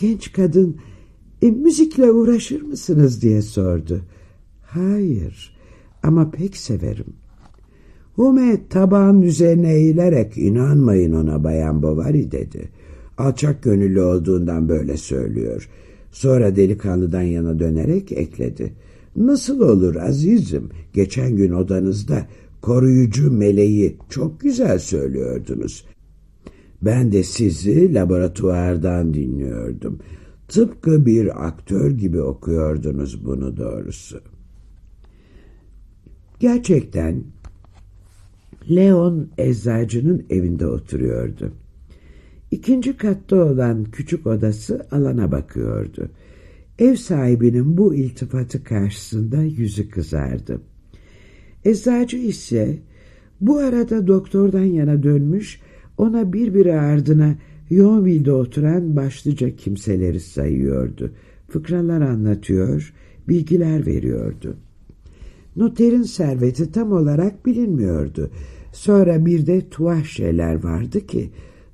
Genç kadın e, müzikle uğraşır mısınız diye sordu. Hayır ama pek severim. Hume tabağın üzerine eğilerek inanmayın ona Bayan Bovary dedi. Alçak gönüllü olduğundan böyle söylüyor. Sonra delikanlıdan yana dönerek ekledi. Nasıl olur azizim? Geçen gün odanızda koruyucu meleği çok güzel söylüyordunuz. Ben de sizi laboratuvardan dinliyordum. Tıpkı bir aktör gibi okuyordunuz bunu doğrusu. Gerçekten Leon eczacının evinde oturuyordu. İkinci katta olan küçük odası alana bakıyordu. Ev sahibinin bu iltifatı karşısında yüzü kızardı. Eczacı ise bu arada doktordan yana dönmüş, ona birbiri ardına Yonville'de oturan başlıca kimseleri sayıyordu. Fıkralar anlatıyor, bilgiler veriyordu. Noterin serveti tam olarak bilinmiyordu. Sonra bir de tuhaf şeyler vardı ki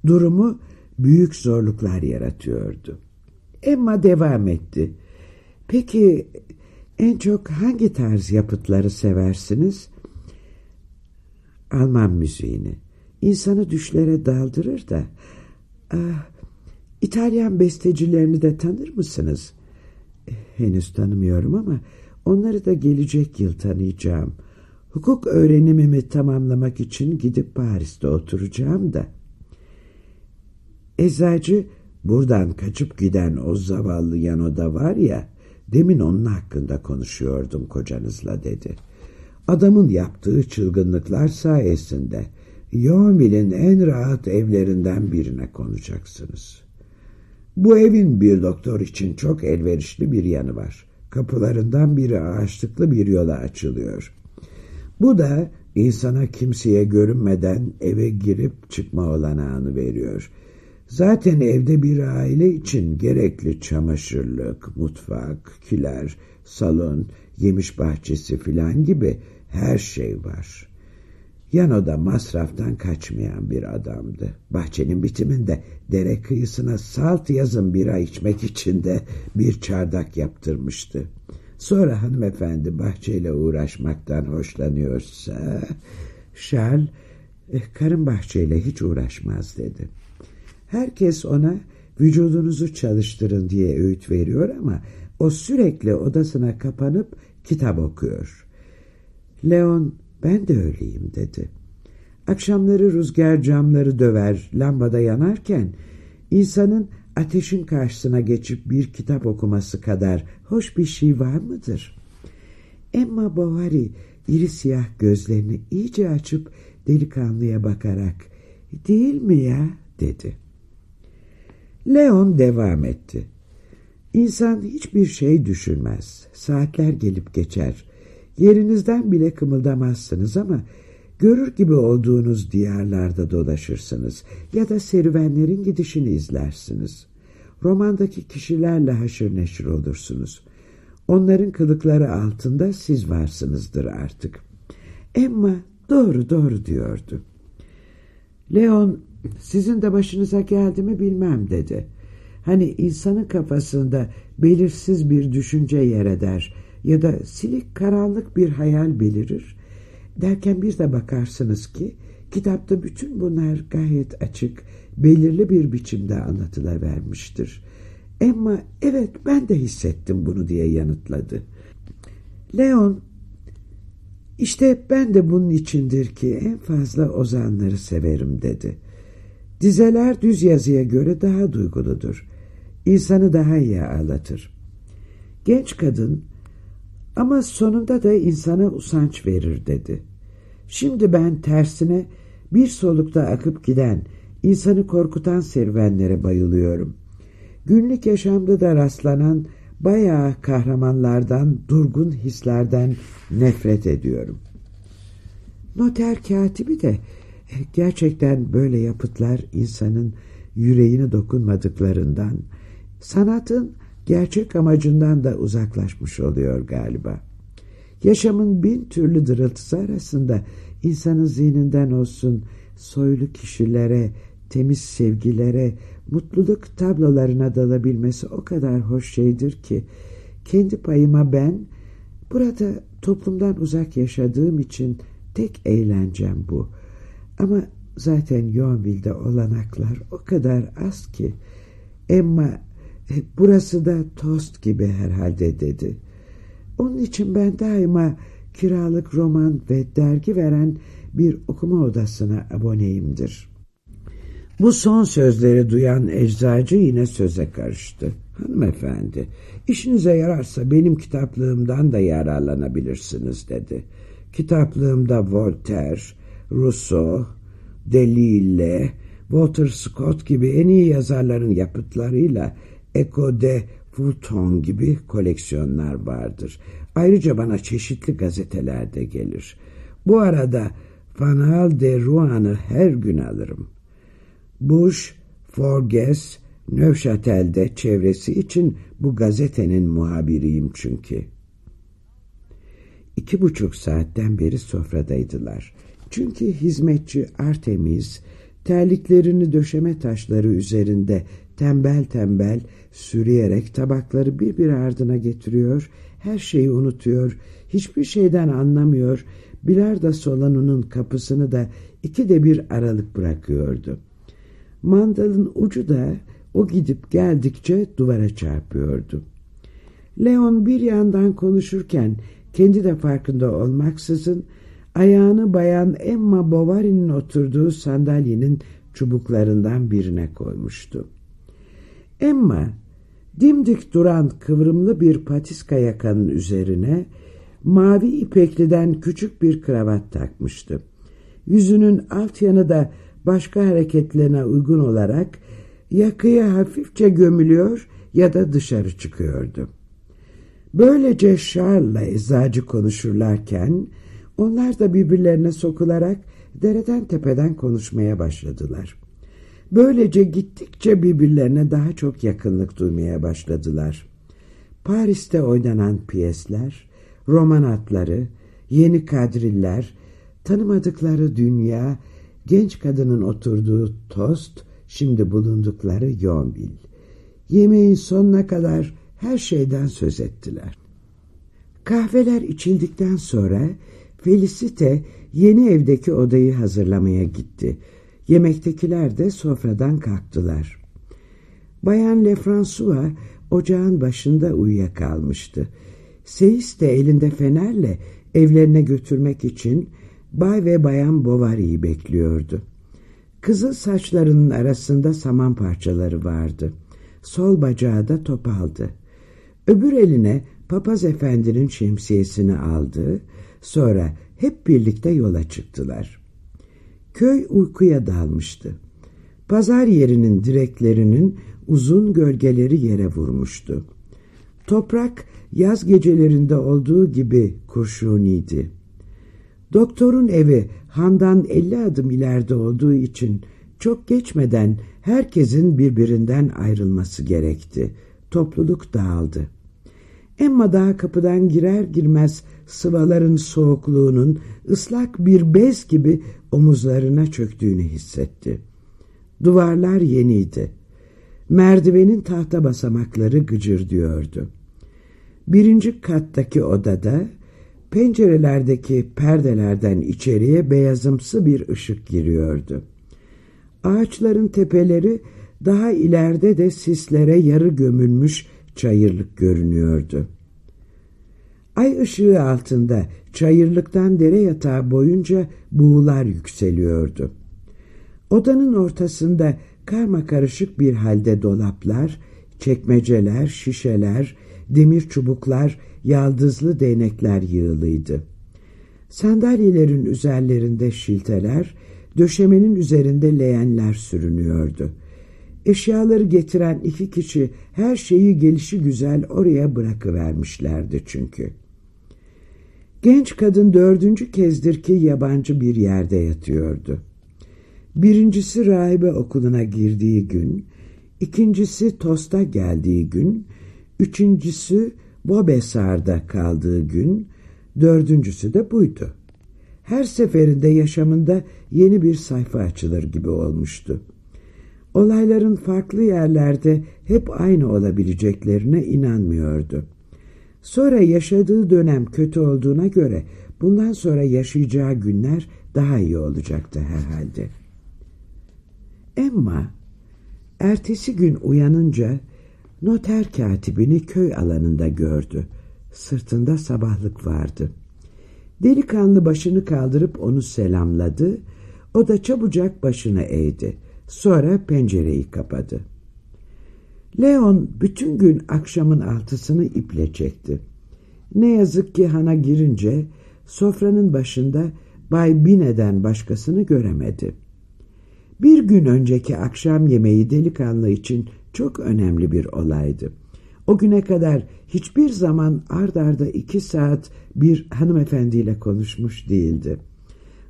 durumu büyük zorluklar yaratıyordu. Emma devam etti. Peki en çok hangi tarz yapıtları seversiniz? Alman müziğini. İnsanı düşlere daldırır da. Ah, İtalyan bestecilerini de tanır mısınız? Henüz tanımıyorum ama onları da gelecek yıl tanıyacağım. Hukuk öğrenimimi tamamlamak için gidip Paris'te oturacağım da. Eczacı buradan kaçıp giden o zavallı Yanoda var ya, demin onun hakkında konuşuyordum kocanızla dedi. Adamın yaptığı çılgınlıklar sayesinde Yonville'in en rahat evlerinden birine konacaksınız. Bu evin bir doktor için çok elverişli bir yanı var. Kapılarından biri ağaçlıklı bir yola açılıyor. Bu da insana kimseye görünmeden eve girip çıkma olanağını veriyor. Zaten evde bir aile için gerekli çamaşırlık, mutfak, kiler, salon, yemiş bahçesi filan gibi her şey var. Yanoda masraftan kaçmayan bir adamdı. Bahçenin bitiminde dere kıyısına salt yazın bira içmek için de bir çardak yaptırmıştı. Sonra hanımefendi bahçeyle uğraşmaktan hoşlanıyorsa... Charles, eh, karın bahçeyle hiç uğraşmaz dedi. Herkes ona vücudunuzu çalıştırın diye öğüt veriyor ama o sürekli odasına kapanıp kitap okuyor. Leon ben de öyleyim dedi. Akşamları rüzgar camları döver, lambada yanarken insanın ateşin karşısına geçip bir kitap okuması kadar hoş bir şey var mıdır? Emma Bovary iri siyah gözlerini iyice açıp delikanlıya bakarak değil mi ya dedi. Leon devam etti. İnsan hiçbir şey düşünmez. Saatler gelip geçer. Yerinizden bile kımıldamazsınız ama görür gibi olduğunuz diyarlarda dolaşırsınız ya da serüvenlerin gidişini izlersiniz. Romandaki kişilerle haşır neşir olursunuz. Onların kılıkları altında siz varsınızdır artık. Emma doğru doğru diyordu. Leon sizin de başınıza geldi mi bilmem dedi. Hani insanın kafasında belirsiz bir düşünce yer eder ya da silik karanlık bir hayal belirir. Derken bir de bakarsınız ki kitapta bütün bunlar gayet açık, belirli bir biçimde anlatılavermiştir. Emma evet ben de hissettim bunu diye yanıtladı. Leon işte ben de bunun içindir ki en fazla ozanları severim dedi. Dizeler düz yazıya göre daha duyguludur. İnsanı daha iyi ağlatır. Genç kadın ama sonunda da insana usanç verir dedi. Şimdi ben tersine bir solukta akıp giden, insanı korkutan serüvenlere bayılıyorum. Günlük yaşamda da rastlanan bayağı kahramanlardan, durgun hislerden nefret ediyorum. Noter katibi de gerçekten böyle yapıtlar insanın yüreğini dokunmadıklarından, sanatın gerçek amacından da uzaklaşmış oluyor galiba. Yaşamın bin türlü dırıltısı arasında insanın zihninden olsun soylu kişilere, temiz sevgilere, mutluluk tablolarına dalabilmesi o kadar hoş şeydir ki, kendi payıma ben, burada toplumdan uzak yaşadığım için tek eğlencem bu. Ama zaten Yonville'de olanaklar o kadar az ki, Emma burası da tost gibi herhalde dedi. Onun için ben daima kiralık roman ve dergi veren bir okuma odasına aboneyimdir. Bu son sözleri duyan eczacı yine söze karıştı. Hanımefendi, işinize yararsa benim kitaplığımdan da yararlanabilirsiniz dedi. Kitaplığımda Voltaire, Rousseau, Delille, Walter Scott gibi en iyi yazarların yapıtlarıyla Echo de Fulton gibi koleksiyonlar vardır. Ayrıca bana çeşitli gazetelerde gelir. Bu arada Fanal de Roan'ı her gün alırım. Bush, Forges, Nevşatel'de çevresi için bu gazetenin muhabiriyim çünkü. İki buçuk saatten beri sofradaydılar. Çünkü hizmetçi Artemis terliklerini döşeme taşları üzerinde tembel tembel sürüyerek tabakları bir bir ardına getiriyor, her şeyi unutuyor, hiçbir şeyden anlamıyor, bilardo salonunun kapısını da iki de bir aralık bırakıyordu. Mandalın ucu da o gidip geldikçe duvara çarpıyordu. Leon bir yandan konuşurken kendi de farkında olmaksızın ayağını bayan Emma Bovary'nin oturduğu sandalyenin çubuklarından birine koymuştu. Emma dimdik duran kıvrımlı bir patiska yakanın üzerine mavi ipekliden küçük bir kravat takmıştı. Yüzünün alt yanı da başka hareketlerine uygun olarak yakıya hafifçe gömülüyor ya da dışarı çıkıyordu. Böylece Charles'la eczacı konuşurlarken onlar da birbirlerine sokularak dereden tepeden konuşmaya başladılar. Böylece gittikçe birbirlerine daha çok yakınlık duymaya başladılar. Paris'te oynanan piyesler, roman atları, yeni kadriller, tanımadıkları dünya, genç kadının oturduğu tost, şimdi bulundukları Yonville. Yemeğin sonuna kadar her şeyden söz ettiler. Kahveler içildikten sonra Felicite yeni evdeki odayı hazırlamaya gitti. Yemektekiler de sofradan kalktılar. Bayan Lefrancois ocağın başında uyuyakalmıştı. Seyis de elinde fenerle evlerine götürmek için Bay ve Bayan Bovary'i bekliyordu. Kızıl saçlarının arasında saman parçaları vardı. Sol bacağı da topaldı. Öbür eline papaz efendinin şemsiyesini aldı. Sonra hep birlikte yola çıktılar. Köy uykuya dalmıştı. Pazar yerinin direklerinin uzun gölgeleri yere vurmuştu. Toprak yaz gecelerinde olduğu gibi kurşuniydi. Doktorun evi handan elli adım ileride olduğu için çok geçmeden herkesin birbirinden ayrılması gerekti. Topluluk dağıldı. Emma daha kapıdan girer girmez sıvaların soğukluğunun ıslak bir bez gibi omuzlarına çöktüğünü hissetti. Duvarlar yeniydi. Merdivenin tahta basamakları gıcır diyordu. Birinci kattaki odada pencerelerdeki perdelerden içeriye beyazımsı bir ışık giriyordu. Ağaçların tepeleri daha ileride de sislere yarı gömülmüş çayırlık görünüyordu. Ay ışığı altında çayırlıktan dere yatağı boyunca buğular yükseliyordu. Odanın ortasında karma karışık bir halde dolaplar, çekmeceler, şişeler, demir çubuklar, yaldızlı değnekler yığılıydı. Sandalyelerin üzerlerinde şilteler, döşemenin üzerinde leğenler sürünüyordu. Eşyaları getiren iki kişi her şeyi gelişi güzel oraya bırakıvermişlerdi çünkü. Genç kadın dördüncü kezdir ki yabancı bir yerde yatıyordu. Birincisi rahibe okuluna girdiği gün, ikincisi Tosta geldiği gün, üçüncüsü Bobesar'da kaldığı gün, dördüncüsü de buydu. Her seferinde yaşamında yeni bir sayfa açılır gibi olmuştu. Olayların farklı yerlerde hep aynı olabileceklerine inanmıyordu. Sonra yaşadığı dönem kötü olduğuna göre bundan sonra yaşayacağı günler daha iyi olacaktı herhalde. Emma ertesi gün uyanınca noter katibini köy alanında gördü. Sırtında sabahlık vardı. Delikanlı başını kaldırıp onu selamladı. O da çabucak başını eğdi. Sonra pencereyi kapadı. Leon bütün gün akşamın altısını iple çekti. Ne yazık ki hana girince sofranın başında Bay Bine'den başkasını göremedi. Bir gün önceki akşam yemeği delikanlı için çok önemli bir olaydı. O güne kadar hiçbir zaman ard arda iki saat bir hanımefendiyle konuşmuş değildi.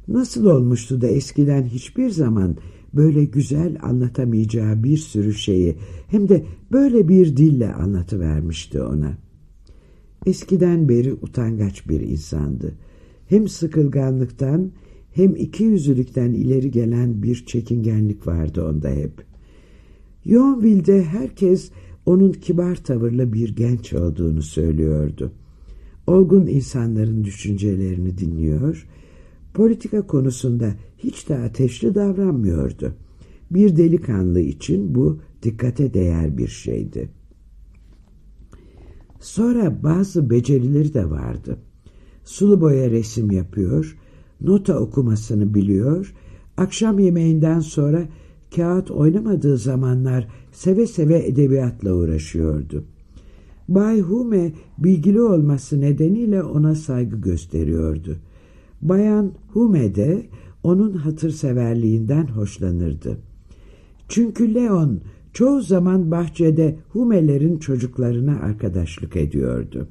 Nasıl olmuştu da eskiden hiçbir zaman böyle güzel anlatamayacağı bir sürü şeyi hem de böyle bir dille anlatıvermişti ona. Eskiden beri utangaç bir insandı. Hem sıkılganlıktan hem iki yüzlülükten ileri gelen bir çekingenlik vardı onda hep. Yonville'de herkes onun kibar tavırlı bir genç olduğunu söylüyordu. Olgun insanların düşüncelerini dinliyor, politika konusunda hiç de ateşli davranmıyordu. Bir delikanlı için bu dikkate değer bir şeydi. Sonra bazı becerileri de vardı. Sulu boya resim yapıyor, nota okumasını biliyor, akşam yemeğinden sonra kağıt oynamadığı zamanlar seve seve edebiyatla uğraşıyordu. Bay Hume bilgili olması nedeniyle ona saygı gösteriyordu. Bayan Hume de onun hatırseverliğinden hoşlanırdı. Çünkü Leon çoğu zaman bahçede Hume'lerin çocuklarına arkadaşlık ediyordu.